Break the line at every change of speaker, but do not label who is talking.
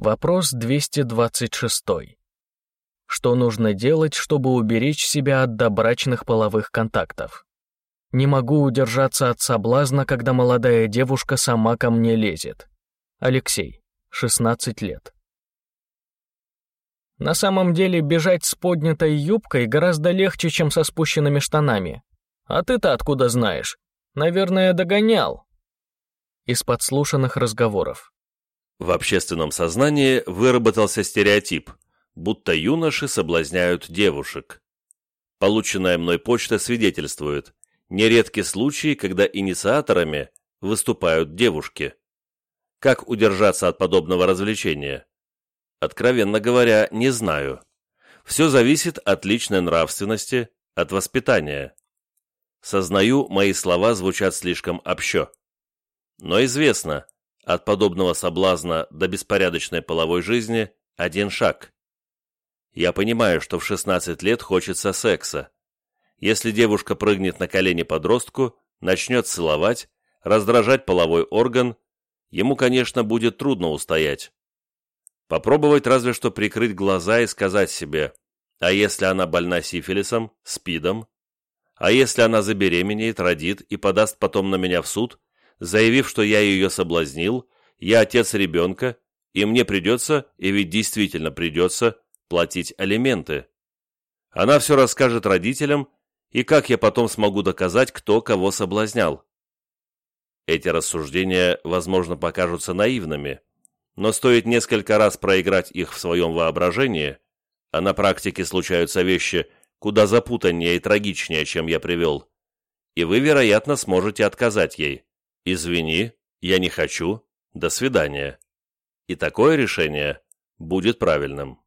Вопрос 226. Что нужно делать, чтобы уберечь себя от добрачных половых контактов? Не могу удержаться от соблазна, когда молодая девушка сама ко мне лезет. Алексей, 16 лет. На самом деле бежать с поднятой юбкой гораздо легче, чем со спущенными штанами. А ты-то откуда знаешь? Наверное, догонял. Из подслушанных разговоров.
В общественном сознании выработался стереотип, будто юноши соблазняют девушек. Полученная мной почта свидетельствует, нередки случаи, когда инициаторами выступают девушки. Как удержаться от подобного развлечения? Откровенно говоря, не знаю. Все зависит от личной нравственности, от воспитания. Сознаю, мои слова звучат слишком общо. Но известно, от подобного соблазна до беспорядочной половой жизни один шаг. Я понимаю, что в 16 лет хочется секса. Если девушка прыгнет на колени подростку, начнет целовать, раздражать половой орган, ему, конечно, будет трудно устоять. Попробовать разве что прикрыть глаза и сказать себе, а если она больна сифилисом, спидом, а если она забеременеет, родит и подаст потом на меня в суд, заявив, что я ее соблазнил, я отец ребенка, и мне придется, и ведь действительно придется, платить алименты. Она все расскажет родителям, и как я потом смогу доказать, кто кого соблазнял? Эти рассуждения, возможно, покажутся наивными, но стоит несколько раз проиграть их в своем воображении, а на практике случаются вещи куда запутаннее и трагичнее, чем я привел, и вы, вероятно, сможете отказать ей. «Извини, я не хочу, до свидания». И такое решение будет правильным.